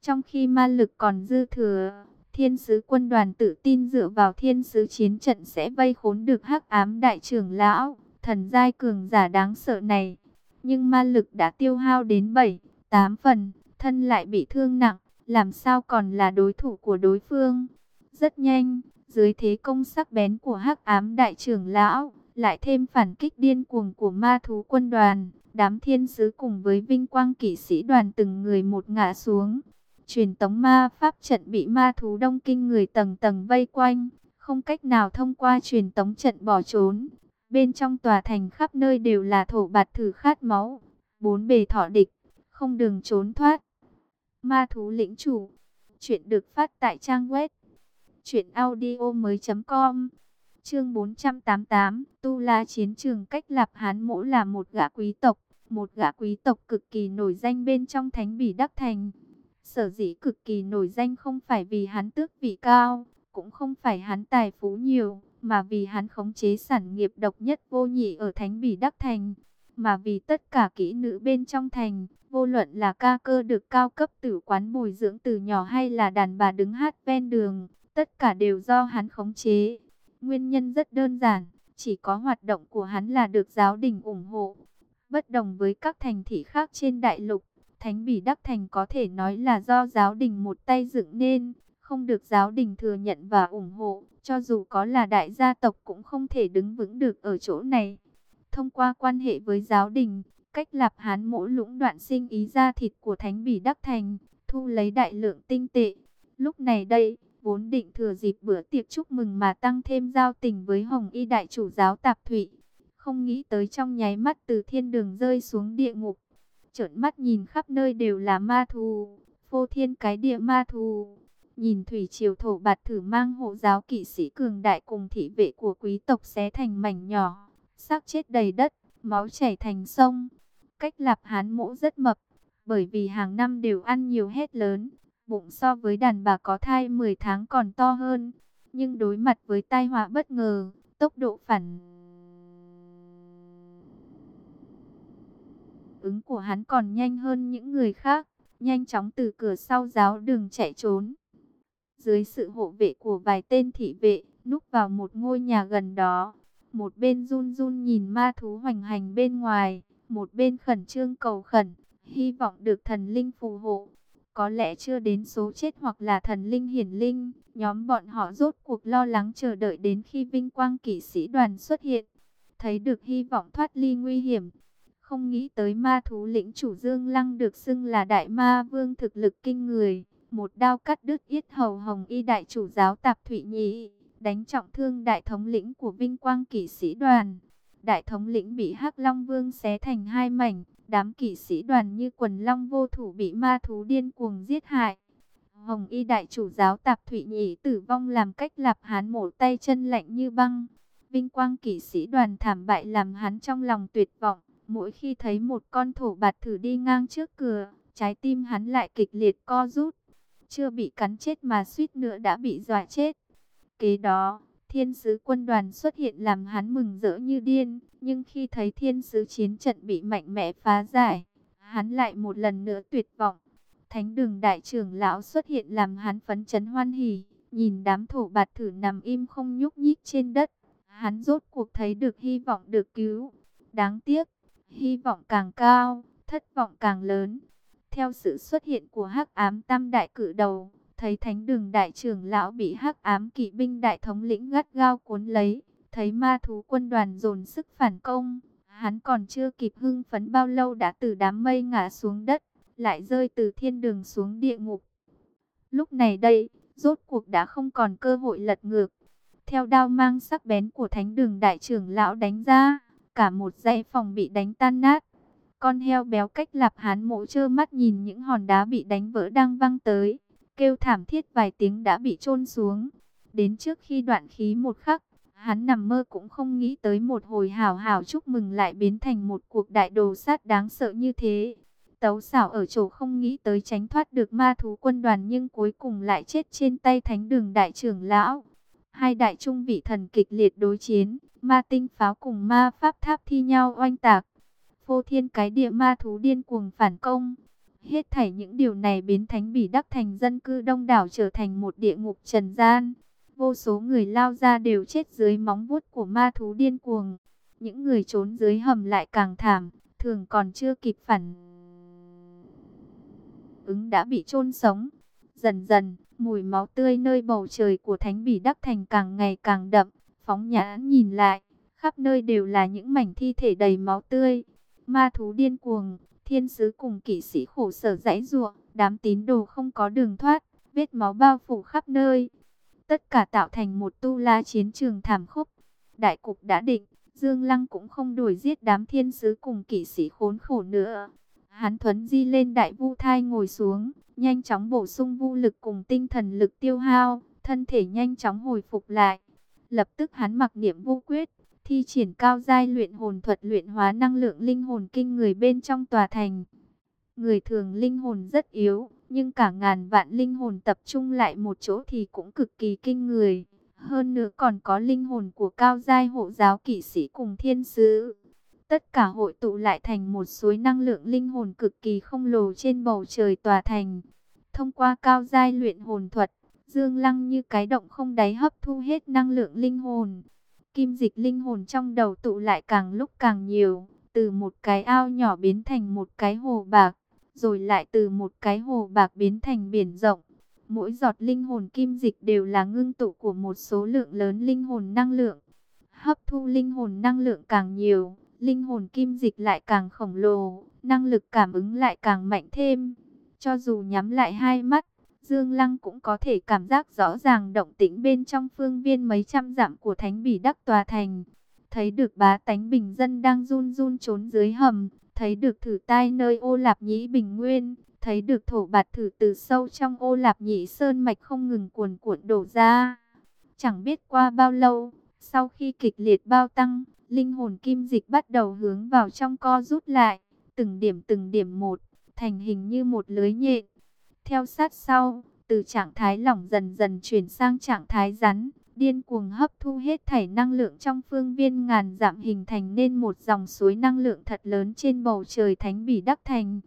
Trong khi ma lực còn dư thừa, thiên sứ quân đoàn tự tin dựa vào thiên sứ chiến trận sẽ vây khốn được hắc ám đại trưởng lão, thần giai cường giả đáng sợ này. Nhưng ma lực đã tiêu hao đến 7, 8 phần, thân lại bị thương nặng, làm sao còn là đối thủ của đối phương. Rất nhanh, dưới thế công sắc bén của hắc ám đại trưởng lão, lại thêm phản kích điên cuồng của ma thú quân đoàn, đám thiên sứ cùng với vinh quang kỵ sĩ đoàn từng người một ngã xuống. Truyền tống ma pháp trận bị ma thú đông kinh người tầng tầng vây quanh, không cách nào thông qua truyền tống trận bỏ trốn. Bên trong tòa thành khắp nơi đều là thổ bạt thử khát máu, bốn bề thọ địch, không đường trốn thoát. Ma thú lĩnh chủ, chuyện được phát tại trang web truyệnaudiomoi.com. Chương 488, Tu La chiến trường cách Lạp Hán Mỗ là một gã quý tộc, một gã quý tộc cực kỳ nổi danh bên trong Thánh Bỉ Đắc Thành. Sở dĩ cực kỳ nổi danh không phải vì hắn tước vị cao, cũng không phải hắn tài phú nhiều, mà vì hắn khống chế sản nghiệp độc nhất vô nhị ở Thánh Bỉ Đắc Thành, mà vì tất cả kỹ nữ bên trong thành, vô luận là ca cơ được cao cấp tử quán bồi dưỡng từ nhỏ hay là đàn bà đứng hát ven đường, tất cả đều do hắn khống chế. Nguyên nhân rất đơn giản, chỉ có hoạt động của hắn là được giáo đình ủng hộ. Bất đồng với các thành thị khác trên đại lục, Thánh Bỉ Đắc Thành có thể nói là do giáo đình một tay dựng nên, không được giáo đình thừa nhận và ủng hộ, cho dù có là đại gia tộc cũng không thể đứng vững được ở chỗ này. Thông qua quan hệ với giáo đình, cách lạp hán mỗi lũng đoạn sinh ý ra thịt của Thánh Bỉ Đắc Thành, thu lấy đại lượng tinh tệ. Lúc này đây, vốn định thừa dịp bữa tiệc chúc mừng mà tăng thêm giao tình với Hồng Y Đại chủ giáo Tạp Thụy. Không nghĩ tới trong nháy mắt từ thiên đường rơi xuống địa ngục. Trợn mắt nhìn khắp nơi đều là ma thù, phô thiên cái địa ma thù. Nhìn thủy triều thổ bạt thử mang hộ giáo kỵ sĩ cường đại cùng thị vệ của quý tộc xé thành mảnh nhỏ. xác chết đầy đất, máu chảy thành sông. Cách lạp hán mũ rất mập, bởi vì hàng năm đều ăn nhiều hết lớn bụng so với đàn bà có thai 10 tháng còn to hơn. Nhưng đối mặt với tai họa bất ngờ, tốc độ phản ứng của hắn còn nhanh hơn những người khác, nhanh chóng từ cửa sau giáo đường chạy trốn. Dưới sự hộ vệ của vài tên thị vệ, núp vào một ngôi nhà gần đó, một bên run run nhìn ma thú hoành hành bên ngoài, một bên khẩn trương cầu khẩn, hy vọng được thần linh phù hộ. Có lẽ chưa đến số chết hoặc là thần linh hiển linh, nhóm bọn họ rốt cuộc lo lắng chờ đợi đến khi vinh quang kỵ sĩ đoàn xuất hiện. Thấy được hy vọng thoát ly nguy hiểm. Không nghĩ tới ma thú lĩnh chủ Dương Lăng được xưng là đại ma vương thực lực kinh người. Một đao cắt đứt yết hầu hồng y đại chủ giáo tạp Thụy nhị đánh trọng thương đại thống lĩnh của vinh quang kỵ sĩ đoàn. Đại thống lĩnh bị hắc Long Vương xé thành hai mảnh, Đám kỵ sĩ đoàn như quần long vô thủ bị ma thú điên cuồng giết hại. Hồng y đại chủ giáo tạp Thụy nhị tử vong làm cách lạp hán mổ tay chân lạnh như băng. Vinh quang kỵ sĩ đoàn thảm bại làm hắn trong lòng tuyệt vọng. Mỗi khi thấy một con thổ bạt thử đi ngang trước cửa, trái tim hắn lại kịch liệt co rút. Chưa bị cắn chết mà suýt nữa đã bị dọa chết. Kế đó, Thiên sứ quân đoàn xuất hiện làm hắn mừng rỡ như điên, nhưng khi thấy thiên sứ chiến trận bị mạnh mẽ phá giải, hắn lại một lần nữa tuyệt vọng. Thánh đường đại trưởng lão xuất hiện làm hắn phấn chấn hoan hỉ, nhìn đám thổ bạt thử nằm im không nhúc nhích trên đất. hắn rốt cuộc thấy được hy vọng được cứu. Đáng tiếc, hy vọng càng cao, thất vọng càng lớn. Theo sự xuất hiện của hắc ám tam đại cử đầu, thấy thánh đường đại trưởng lão bị hắc ám kỵ binh đại thống lĩnh gắt gao cuốn lấy, thấy ma thú quân đoàn dồn sức phản công, hắn còn chưa kịp hưng phấn bao lâu đã từ đám mây ngã xuống đất, lại rơi từ thiên đường xuống địa ngục. Lúc này đây, rốt cuộc đã không còn cơ hội lật ngược. Theo đao mang sắc bén của thánh đường đại trưởng lão đánh ra, cả một dãy phòng bị đánh tan nát. Con heo béo cách lạp hán mộ trơ mắt nhìn những hòn đá bị đánh vỡ đang văng tới. Kêu thảm thiết vài tiếng đã bị chôn xuống. Đến trước khi đoạn khí một khắc, hắn nằm mơ cũng không nghĩ tới một hồi hào hào chúc mừng lại biến thành một cuộc đại đồ sát đáng sợ như thế. Tấu xảo ở chỗ không nghĩ tới tránh thoát được ma thú quân đoàn nhưng cuối cùng lại chết trên tay thánh đường đại trưởng lão. Hai đại trung vị thần kịch liệt đối chiến, ma tinh pháo cùng ma pháp tháp thi nhau oanh tạc. Phô thiên cái địa ma thú điên cuồng phản công. Hết thảy những điều này biến thánh bỉ đắc thành dân cư đông đảo trở thành một địa ngục trần gian. Vô số người lao ra đều chết dưới móng vuốt của ma thú điên cuồng. Những người trốn dưới hầm lại càng thảm, thường còn chưa kịp phản ứng đã bị chôn sống. Dần dần, mùi máu tươi nơi bầu trời của Thánh Bỉ Đắc Thành càng ngày càng đậm. Phóng nhãn nhìn lại, khắp nơi đều là những mảnh thi thể đầy máu tươi. Ma thú điên cuồng, thiên sứ cùng kỵ sĩ khổ sở dãy ruộng, đám tín đồ không có đường thoát, vết máu bao phủ khắp nơi. Tất cả tạo thành một tu la chiến trường thảm khốc. Đại cục đã định, Dương Lăng cũng không đuổi giết đám thiên sứ cùng kỵ sĩ khốn khổ nữa. Hắn thuấn di lên đại vu thai ngồi xuống, nhanh chóng bổ sung vu lực cùng tinh thần lực tiêu hao, thân thể nhanh chóng hồi phục lại. Lập tức hắn mặc niệm vô quyết, thi triển cao giai luyện hồn thuật luyện hóa năng lượng linh hồn kinh người bên trong tòa thành. Người thường linh hồn rất yếu, nhưng cả ngàn vạn linh hồn tập trung lại một chỗ thì cũng cực kỳ kinh người. Hơn nữa còn có linh hồn của cao giai hộ giáo kỵ sĩ cùng thiên sứ. Tất cả hội tụ lại thành một suối năng lượng linh hồn cực kỳ không lồ trên bầu trời tòa thành. Thông qua cao giai luyện hồn thuật, Dương Lăng như cái động không đáy hấp thu hết năng lượng linh hồn. Kim dịch linh hồn trong đầu tụ lại càng lúc càng nhiều, từ một cái ao nhỏ biến thành một cái hồ bạc, rồi lại từ một cái hồ bạc biến thành biển rộng. Mỗi giọt linh hồn kim dịch đều là ngưng tụ của một số lượng lớn linh hồn năng lượng. Hấp thu linh hồn năng lượng càng nhiều, linh hồn kim dịch lại càng khổng lồ, năng lực cảm ứng lại càng mạnh thêm. Cho dù nhắm lại hai mắt, Dương Lăng cũng có thể cảm giác rõ ràng động tĩnh bên trong phương viên mấy trăm dặm của Thánh Bỉ Đắc Tòa Thành. Thấy được bá tánh bình dân đang run run trốn dưới hầm, thấy được thử tai nơi ô lạp nhĩ bình nguyên, thấy được thổ bạt thử từ sâu trong ô lạp nhĩ sơn mạch không ngừng cuồn cuộn đổ ra. Chẳng biết qua bao lâu, sau khi kịch liệt bao tăng, linh hồn kim dịch bắt đầu hướng vào trong co rút lại, từng điểm từng điểm một, thành hình như một lưới nhện. Theo sát sau, từ trạng thái lỏng dần dần chuyển sang trạng thái rắn, điên cuồng hấp thu hết thảy năng lượng trong phương viên ngàn dặm hình thành nên một dòng suối năng lượng thật lớn trên bầu trời thánh bỉ đắc thành.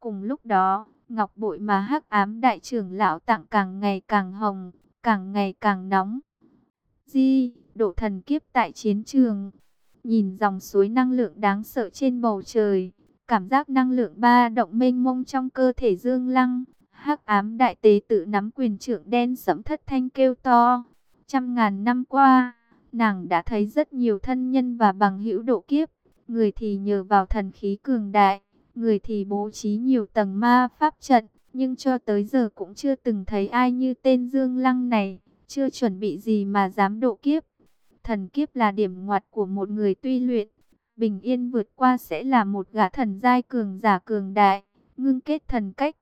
Cùng lúc đó, ngọc bội mà hắc ám đại trưởng lão tặng càng ngày càng hồng, càng ngày càng nóng. Di, độ thần kiếp tại chiến trường. Nhìn dòng suối năng lượng đáng sợ trên bầu trời, cảm giác năng lượng ba động mênh mông trong cơ thể Dương Lăng, hắc ám đại tế tự nắm quyền trưởng đen sẫm thất thanh kêu to. Trăm ngàn năm qua, nàng đã thấy rất nhiều thân nhân và bằng hữu độ kiếp, người thì nhờ vào thần khí cường đại, người thì bố trí nhiều tầng ma pháp trận, nhưng cho tới giờ cũng chưa từng thấy ai như tên Dương Lăng này, chưa chuẩn bị gì mà dám độ kiếp. Thần kiếp là điểm ngoặt của một người tuy luyện, bình yên vượt qua sẽ là một gã thần giai cường giả cường đại, ngưng kết thần cách.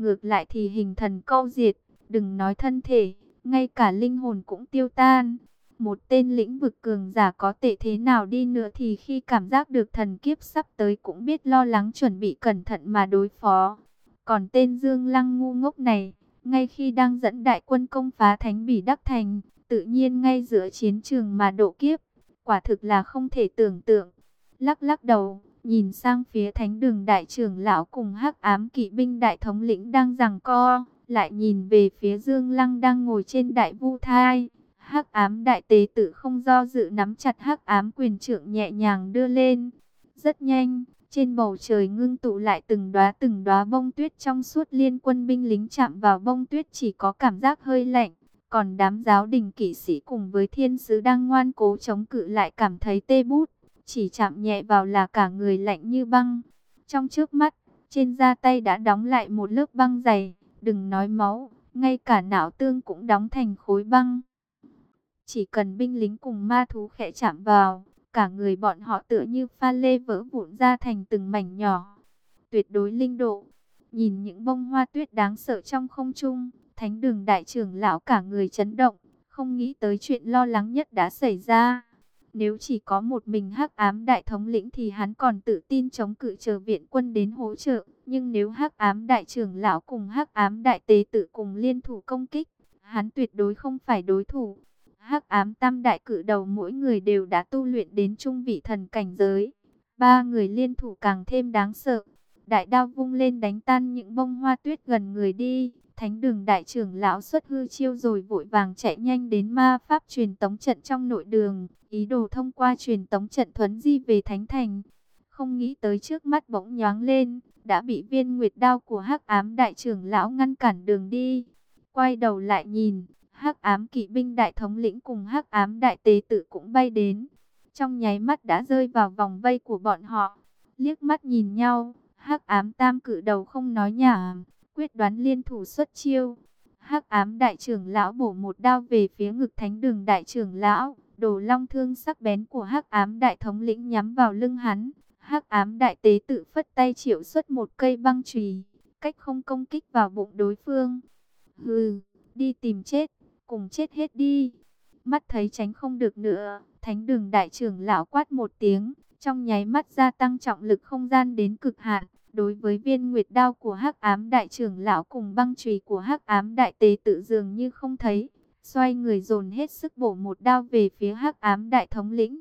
Ngược lại thì hình thần câu diệt, đừng nói thân thể, ngay cả linh hồn cũng tiêu tan. Một tên lĩnh vực cường giả có tệ thế nào đi nữa thì khi cảm giác được thần kiếp sắp tới cũng biết lo lắng chuẩn bị cẩn thận mà đối phó. Còn tên Dương Lăng ngu ngốc này, ngay khi đang dẫn đại quân công phá Thánh Bỉ Đắc Thành, tự nhiên ngay giữa chiến trường mà độ kiếp, quả thực là không thể tưởng tượng. Lắc lắc đầu, nhìn sang phía thánh đường đại trưởng lão cùng hắc ám kỵ binh đại thống lĩnh đang giằng co, lại nhìn về phía Dương Lăng đang ngồi trên đại vu thai. Hắc ám đại tế tử không do dự nắm chặt hắc ám quyền trượng nhẹ nhàng đưa lên. Rất nhanh, trên bầu trời ngưng tụ lại từng đóa từng đóa bông tuyết trong suốt liên quân binh lính chạm vào bông tuyết chỉ có cảm giác hơi lạnh. Còn đám giáo đình kỵ sĩ cùng với thiên sứ đang ngoan cố chống cự lại cảm thấy tê bút. Chỉ chạm nhẹ vào là cả người lạnh như băng. Trong trước mắt, trên da tay đã đóng lại một lớp băng dày. Đừng nói máu, ngay cả não tương cũng đóng thành khối băng. Chỉ cần binh lính cùng ma thú khẽ chạm vào, cả người bọn họ tựa như pha lê vỡ vụn ra thành từng mảnh nhỏ. Tuyệt đối linh độ, nhìn những bông hoa tuyết đáng sợ trong không trung, thánh đường đại trưởng lão cả người chấn động, không nghĩ tới chuyện lo lắng nhất đã xảy ra. Nếu chỉ có một mình hắc ám đại thống lĩnh thì hắn còn tự tin chống cự chờ viện quân đến hỗ trợ. Nhưng nếu hắc ám đại trưởng lão cùng hắc ám đại tế tự cùng liên thủ công kích, hắn tuyệt đối không phải đối thủ. Hắc ám tam đại cử đầu mỗi người đều đã tu luyện đến trung vị thần cảnh giới. Ba người liên thủ càng thêm đáng sợ. Đại đao vung lên đánh tan những bông hoa tuyết gần người đi. Thánh đường đại trưởng lão xuất hư chiêu rồi vội vàng chạy nhanh đến ma pháp truyền tống trận trong nội đường. Ý đồ thông qua truyền tống trận thuấn di về thánh thành. Không nghĩ tới trước mắt bỗng nhoáng lên. Đã bị viên nguyệt đao của hắc ám đại trưởng lão ngăn cản đường đi. Quay đầu lại nhìn hắc ám kỵ binh đại thống lĩnh cùng hắc ám đại tế tử cũng bay đến. Trong nháy mắt đã rơi vào vòng vây của bọn họ. Liếc mắt nhìn nhau, hắc ám tam cử đầu không nói nhảm quyết đoán liên thủ xuất chiêu. hắc ám đại trưởng lão bổ một đao về phía ngực thánh đường đại trưởng lão. Đồ long thương sắc bén của hắc ám đại thống lĩnh nhắm vào lưng hắn. hắc ám đại tế tự phất tay triệu xuất một cây băng chùy cách không công kích vào bụng đối phương. Hừ, đi tìm chết cùng chết hết đi. Mắt thấy tránh không được nữa, thánh đường đại trưởng lão quát một tiếng, trong nháy mắt gia tăng trọng lực không gian đến cực hạn. Đối với viên nguyệt đao của hắc ám đại trưởng lão cùng băng chùy của hắc ám đại tế tự dường như không thấy, xoay người dồn hết sức bổ một đao về phía hắc ám đại thống lĩnh.